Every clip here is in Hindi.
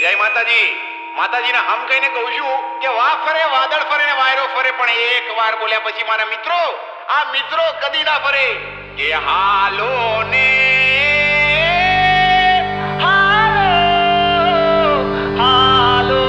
જય માતાજી. માતાજીને હમ કહીને કહું છું કે વા ફરે, વાદળ ફરે ને વાયરો ફરે, પણ એક વાર બોલ્યા પછી મારા મિત્રો, આ મિત્રો કદી ના ફરે. કે હાલો ને. હાલો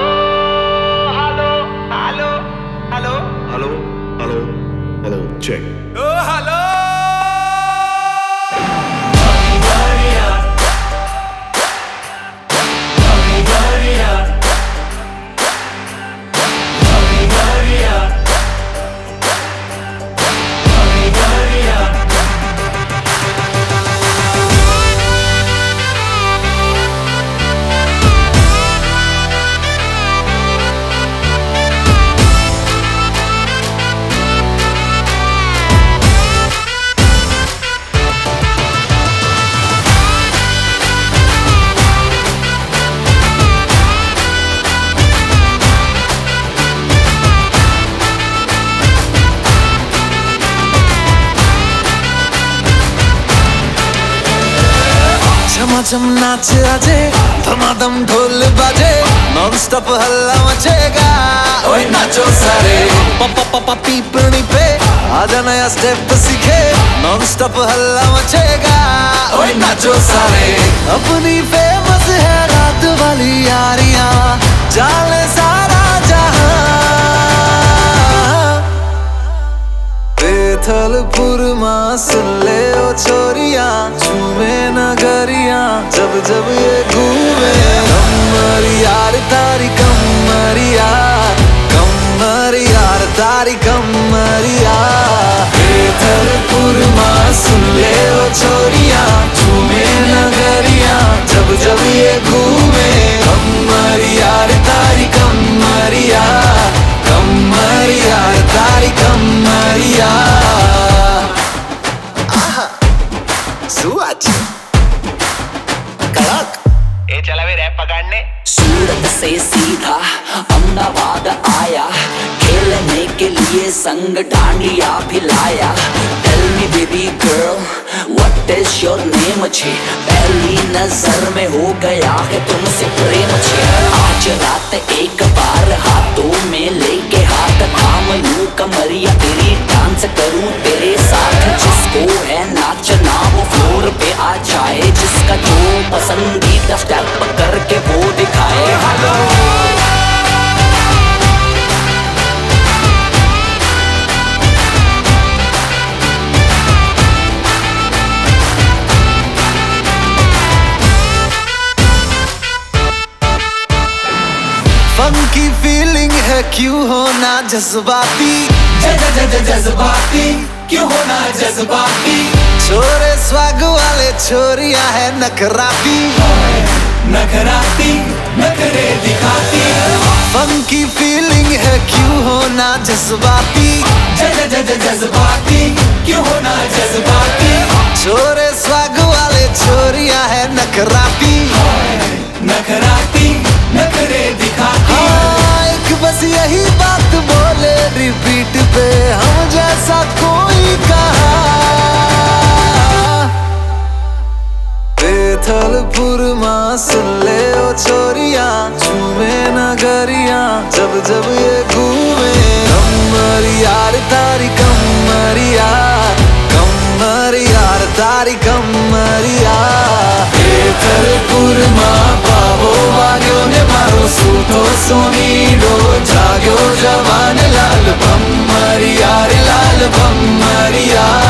झमाझम नाच आजे धमाधम ढोल बाजे नॉन स्टॉप हल्ला मचेगा। ओए नाचो सारे। पापा पापा पीपनी पे आजा नया स्टेप सीखे नॉन स्टॉप हल्ला मचेगा। ओए नाचो सारे। अपनी फ़ेमस है रात वाली यारियाँ, जाने सारा जहाँ। बेथलपुर माँ सुन ले ओ छोरिया झूमे जब जब ये घूमे, कमर यार तारी, कमर यार यार तारी, कमर यार। माँ, सुन ले ओ छोरिया झूमे नगरिया जब जब ये घूमे, कमर यार तारी, कमर यार यार तारी, कमर यार। से सीधा अहमदाबाद आया। खेलने के लिए संग डांडिया भी लाया। Tell me baby girl what is your name छे, पहली नज़र में हो गया है तुमसे प्रेम छे। आज रात एक बार हाथों में लेके हाथ थाम लूँ कमरिया जिसका जो पसंदीदा स्टेप करके वो दिखाए। हेलो फंकी फीलिंग है, क्यों होना जज्बाती? जज्बाती, क्यों होना जज्बाती? छोरे स्वाग वाले छोरिया है नखराती। नखराती नखरे दिखाती फंकी फीलिंग है क्यों होना जज्बाती? जज्बाती क्यों होना जज्बाती? छोरे स्वाग वाले छोरिया है नखराती। नखराती नखरे दिखाती हाँ। एक बस यही बात बोले रिपीट पे हम जैसा कोई कहा। उछल फुरमा सुल्ले ओ छोरिया झूमे नगरिया जब जब ये घूमे। कमर यार तारी कमर यार कमर यार तारी कमर यार। एथल फुरमा पावो वाग्यो ने मारो सूठो सोनी डो जागो जवान लाल, बम यार, लाल बम यार।